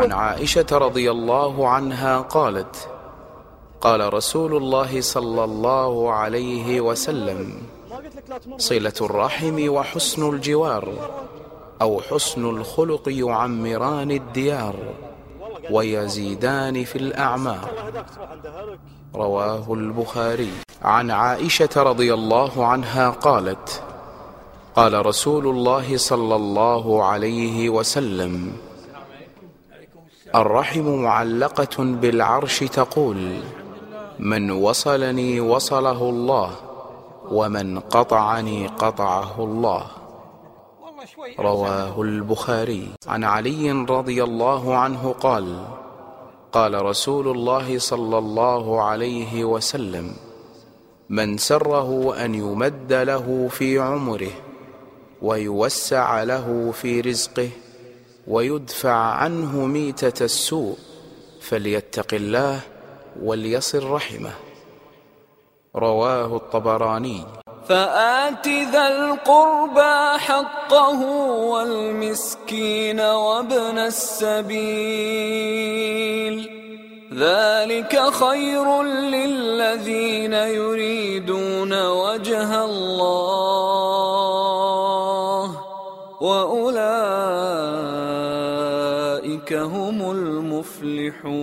عن عائشة رضي الله عنها قالت قال رسول الله صلى الله عليه وسلم صلة الرحم وحسن الجوار أو حسن الخلق يعمران الديار ويزيدان في الأعمار. رواه البخاري. عن عائشة رضي الله عنها قالت قال رسول الله صلى الله عليه وسلم الرحم معلقة بالعرش تقول من وصلني وصله الله ومن قطعني قطعه الله. رواه البخاري. عن علي رضي الله عنه قال قال رسول الله صلى الله عليه وسلم من سره أن يمد له في عمره ويوسع له في رزقه ويدفع عنه ميتة السوء فليتق الله وليصل رحمه. رواه الطبراني. فآت ذا القربى حقه والمسكين وابن السبيل. ذلك خير للذين يريدون وجه الله. وأولئك هم المفلحون.